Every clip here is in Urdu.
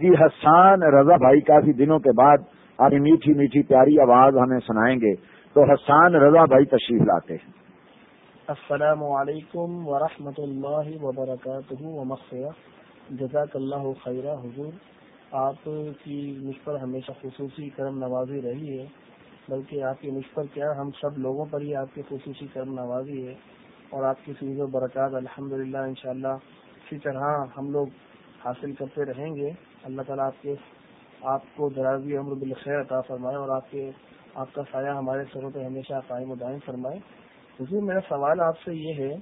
جی حسان رضا بھائی کافی دنوں کے بعد آپ میٹھی میٹھی پیاری آواز ہمیں سنائیں گے تو حسان رضا بھائی تشریف لاتے ہیں۔ السلام علیکم ورحمۃ اللہ وبرکاتہ۔ جزاک اللہ خیرہ۔ حضور، آپ کی مجھ پر ہمیشہ خصوصی کرم نوازی رہی ہے، بلکہ آپ کی مجھ پر کیا ہم سب لوگوں پر ہی آپ کی خصوصی کرم نوازی ہے۔ اور آپ کی فیض و برکات الحمد للہ ان شاء اللہ اسی طرح ہم لوگ حاصل کرتے رہیں گے۔ اللہ تعالیٰ آپ کے آپ کو درازی عمر بالخیر عطا فرمائے اور آپ کے آپ کا سایہ ہمارے سروں پہ ہمیشہ قائم و دائم فرمائے۔ حضور، میرا سوال آپ سے یہ ہے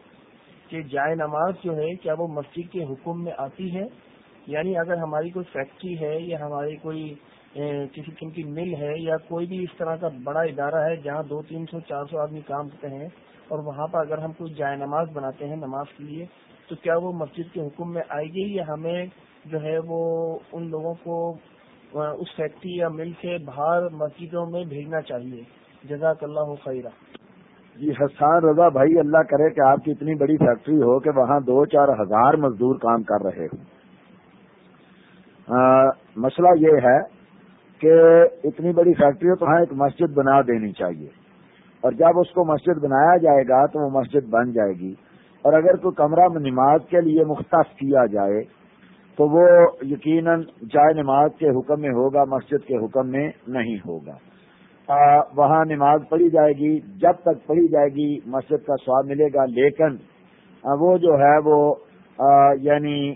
کہ جائے نماز جو ہے، کیا وہ مسجد کے حکم میں آتی ہے؟ یعنی اگر ہماری کوئی فیکٹری ہے یا ہماری کوئی کسی قسم کی مل ہے یا کوئی بھی اس طرح کا بڑا ادارہ ہے جہاں دو تین سو، چار سو آدمی کام کرتے ہیں اور وہاں پر اگر ہم کوئی جائے نماز بناتے ہیں نماز کے لیے، تو کیا وہ مسجد کے حکم میں آئے گی یا ہمیں جو ہے وہ ان لوگوں کو اس فیکٹری یا مل سے باہر مسجدوں میں بھیجنا چاہیے؟ جزاک اللہ خیرہ۔ جی حسان رضا بھائی، اللہ کرے کہ آپ کی اتنی بڑی فیکٹری ہو کہ وہاں دو، چار ہزار مزدور کام کر رہے ہوں۔ مسئلہ یہ ہے کہ اتنی بڑی فیکٹری تو وہاں ایک مسجد بنا دینی چاہیے۔ اور جب اس کو مسجد بنایا جائے گا تو وہ مسجد بن جائے گی۔ اور اگر کوئی کمرہ نماز کے لیے مختص کیا جائے تو وہ یقیناً جائے نماز کے حکم میں ہوگا، مسجد کے حکم میں نہیں ہوگا۔ وہاں نماز پڑھی جائے گی، جب تک پڑھی جائے گی مسجد کا سواد ملے گا، لیکن وہ جو ہے وہ یعنی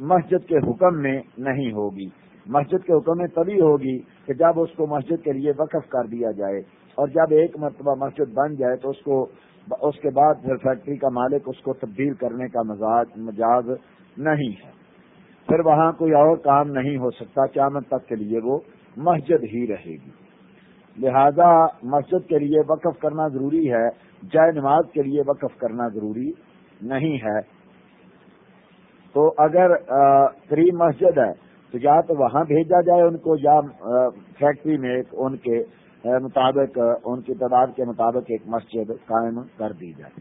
مسجد کے حکم میں نہیں ہوگی۔ مسجد کے حکم میں تبھی ہوگی کہ جب اس کو مسجد کے لیے وقف کر دیا جائے اور جب ایک مرتبہ مسجد بن جائے تو اس کو اس کے بعد پھر فیکٹری کا مالک اس کو تبدیل کرنے کا مزاج مجاز نہیں ہے۔ پھر وہاں کوئی اور کام نہیں ہو سکتا، قیامت تک کے لیے وہ مسجد ہی رہے گی۔ لہذا مسجد کے لیے وقف کرنا ضروری ہے، جائے نماز کے لیے وقف کرنا ضروری نہیں ہے۔ تو اگر قریب مسجد ہے تو یا تو وہاں بھیجا جائے، ان کو یا فیکٹری میں ان کے مطابق ان کی تعداد کے مطابق ایک مسجد قائم کر دی جائے۔